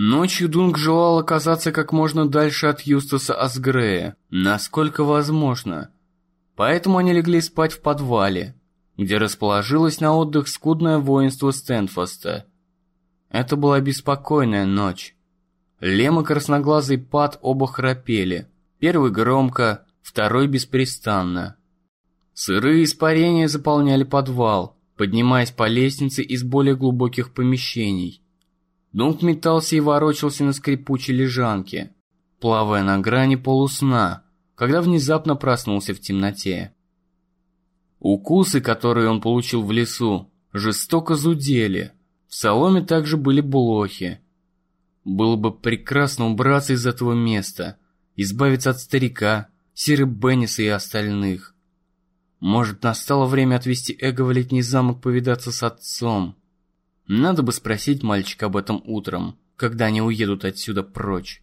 Ночью Дунк желал оказаться как можно дальше от Юстаса Асгрея, насколько возможно. Поэтому они легли спать в подвале, где расположилось на отдых скудное воинство Стэнфоста. Это была беспокойная ночь. Лем и красноглазый Пат оба храпели. Первый громко, второй беспрестанно. Сырые испарения заполняли подвал, поднимаясь по лестнице из более глубоких помещений. Дунк метался и ворочался на скрипучей лежанке, плавая на грани полусна, когда внезапно проснулся в темноте. Укусы, которые он получил в лесу, жестоко зудели. В соломе также были блохи. Было бы прекрасно убраться из этого места, избавиться от старика, Сиры Бенниса и остальных. Может, настало время отвезти Эго в летний замок повидаться с отцом. Надо бы спросить мальчика об этом утром, когда они уедут отсюда прочь.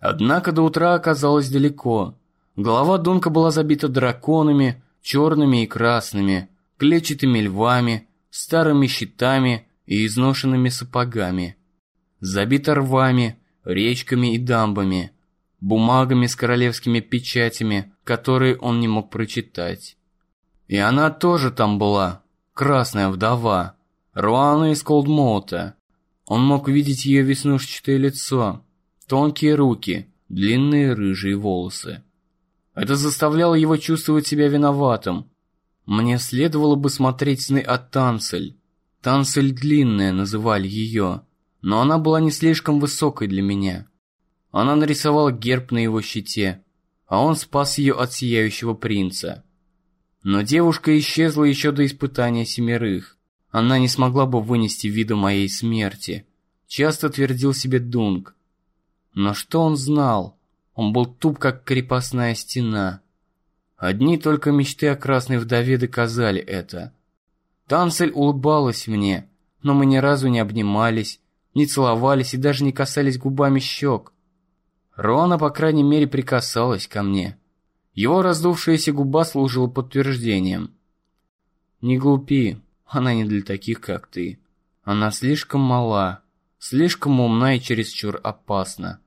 Однако до утра оказалось далеко. Голова Дунка была забита драконами, черными и красными, клетчатыми львами, старыми щитами и изношенными сапогами. Забита рвами, речками и дамбами, бумагами с королевскими печатями, которые он не мог прочитать. И она тоже там была, красная вдова, Руана из Колдмоута. Он мог видеть ее веснушчатое лицо, тонкие руки, длинные рыжие волосы. Это заставляло его чувствовать себя виноватым. Мне следовало бы смотреть сны от Танцель. Танцель длинная называли ее, но она была не слишком высокой для меня. Она нарисовала герб на его щите, а он спас ее от сияющего принца. Но девушка исчезла еще до испытания семерых. Она не смогла бы вынести вида моей смерти. Часто твердил себе Дунк. Но что он знал? Он был туп, как крепостная стена. Одни только мечты о красной вдове доказали это. Танцель улыбалась мне, но мы ни разу не обнимались, не целовались и даже не касались губами щек. Рона, по крайней мере, прикасалась ко мне. Его раздувшаяся губа служила подтверждением. «Не глупи, она не для таких, как ты. Она слишком мала, слишком умна и чересчур опасна.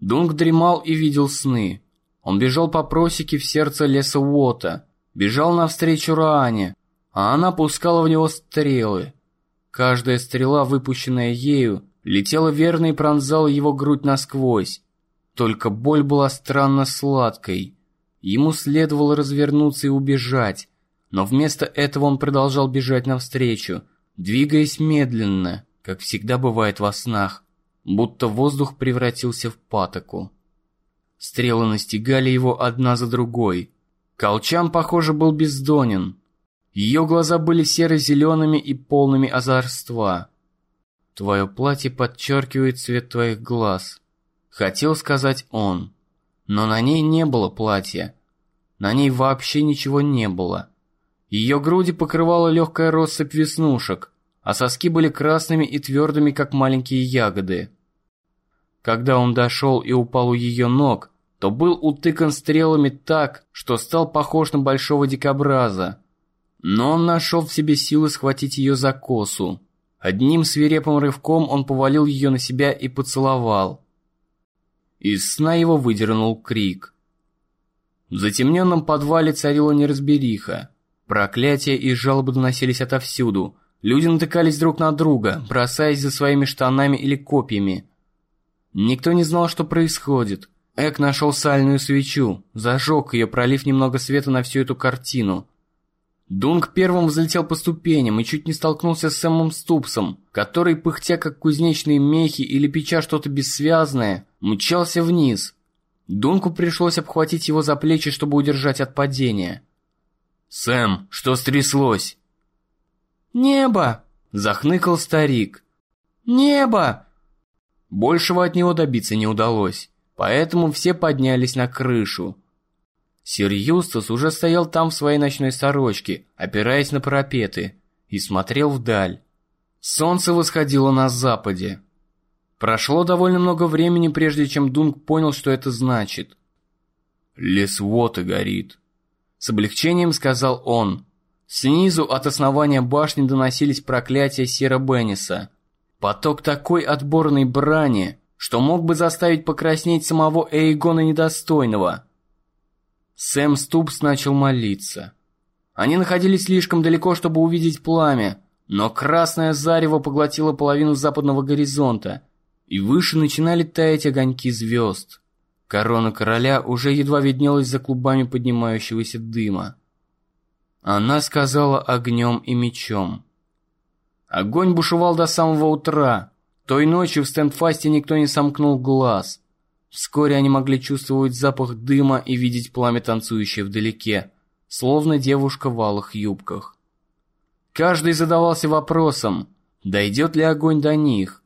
Дунк дремал и видел сны. Он бежал по просеке в сердце леса Уота, бежал навстречу Раане, а она пускала в него стрелы. Каждая стрела, выпущенная ею, летела верно и пронзала его грудь насквозь. Только боль была странно сладкой. Ему следовало развернуться и убежать, но вместо этого он продолжал бежать навстречу, двигаясь медленно, как всегда бывает во снах, будто воздух превратился в патоку. Стрелы настигали его одна за другой. Колчан, похоже, был бездонен. Ее глаза были серо-зелеными и полными озорства. «Твое платье подчеркивает цвет твоих глаз», — хотел сказать он. Но на ней не было платья. На ней вообще ничего не было. Ее груди покрывала легкая россыпь веснушек, а соски были красными и твердыми, как маленькие ягоды. Когда он дошел и упал у ее ног, то был утыкан стрелами так, что стал похож на большого дикобраза. Но он нашел в себе силы схватить ее за косу. Одним свирепым рывком он повалил ее на себя и поцеловал. Из сна его выдернул крик. В затемненном подвале царила неразбериха. Проклятия и жалобы доносились отовсюду. Люди натыкались друг на друга, бросаясь за своими штанами или копьями. Никто не знал, что происходит. Эк нашел сальную свечу, зажег ее, пролив немного света на всю эту картину. Дунк первым взлетел по ступеням и чуть не столкнулся с Сэмом Ступсом, который, пыхтя как кузнечные мехи или печа что-то бессвязное, мчался вниз. Дунку пришлось обхватить его за плечи, чтобы удержать от падения. «Сэм, что стряслось?» «Небо!» – захныкал старик. «Небо!» Большего от него добиться не удалось, поэтому все поднялись на крышу. Сир Юстас уже стоял там в своей ночной сорочке, опираясь на парапеты, и смотрел вдаль. Солнце восходило на западе. Прошло довольно много времени, прежде чем Дунк понял, что это значит. «Лес вот и горит», с облегчением сказал он. Снизу от основания башни доносились проклятия Сера Бенниса. Поток такой отборной брани, что мог бы заставить покраснеть самого Эйгона Недостойного. Сэм Ступс начал молиться. Они находились слишком далеко, чтобы увидеть пламя, но красное зарево поглотило половину западного горизонта, и выше начинали таять огоньки звезд. Корона короля уже едва виднелась за клубами поднимающегося дыма. Она сказала огнем и мечом. Огонь бушевал до самого утра. Той ночью в Стендфасте никто не сомкнул глаз. Вскоре они могли чувствовать запах дыма и видеть пламя, танцующее вдалеке, словно девушка в алых юбках. Каждый задавался вопросом, дойдет ли огонь до них.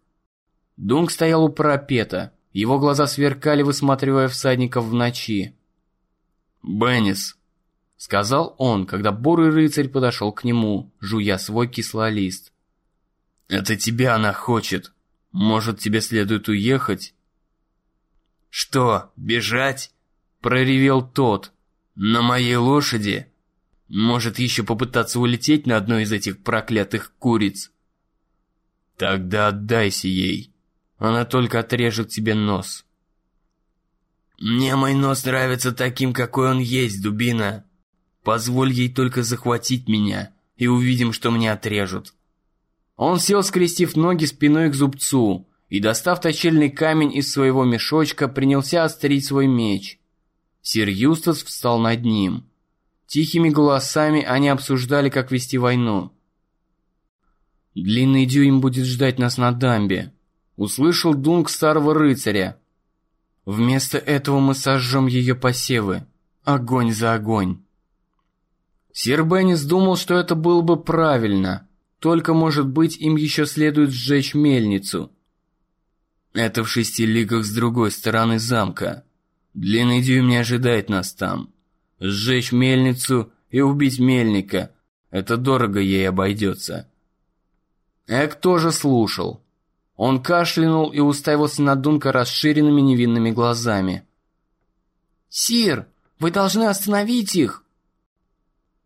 Дунк стоял у парапета, его глаза сверкали, высматривая всадников в ночи. «Беннис», — сказал он, когда бурый рыцарь подошел к нему, жуя свой кислолист. Это тебя она хочет. Может, тебе следует уехать? Что, бежать? Проревел тот. На моей лошади? Может, еще попытаться улететь на одной из этих проклятых куриц? Тогда отдайся ей. Она только отрежет тебе нос. Мне мой нос нравится таким, какой он есть, дубина. Позволь ей только захватить меня, и увидим, что мне отрежут. Он сел, скрестив ноги спиной к зубцу, и, достав точильный камень из своего мешочка, принялся острить свой меч. Сир Юстас встал над ним. Тихими голосами они обсуждали, как вести войну. «Длинный дюйм будет ждать нас на дамбе», — услышал Дунк старого рыцаря. «Вместо этого мы сожжем ее посевы. Огонь за огонь». Сир Беннис думал, что это было бы правильно — только, может быть, им еще следует сжечь мельницу. Это в шести лигах с другой стороны замка. Длинный дюйм не ожидает нас там. Сжечь мельницу и убить мельника – это дорого ей обойдется. Эк тоже слушал. Он кашлянул и уставился на Дунка расширенными невинными глазами. «Сир, вы должны остановить их!»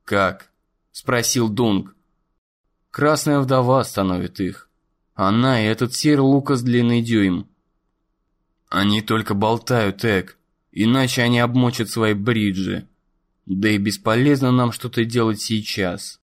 «Как?» – спросил Дунк. Красная вдова остановит их. Она и этот сир Лукас длинный дюйм. Они только болтают, Эк, иначе они обмочат свои бриджи. Да и бесполезно нам что-то делать сейчас.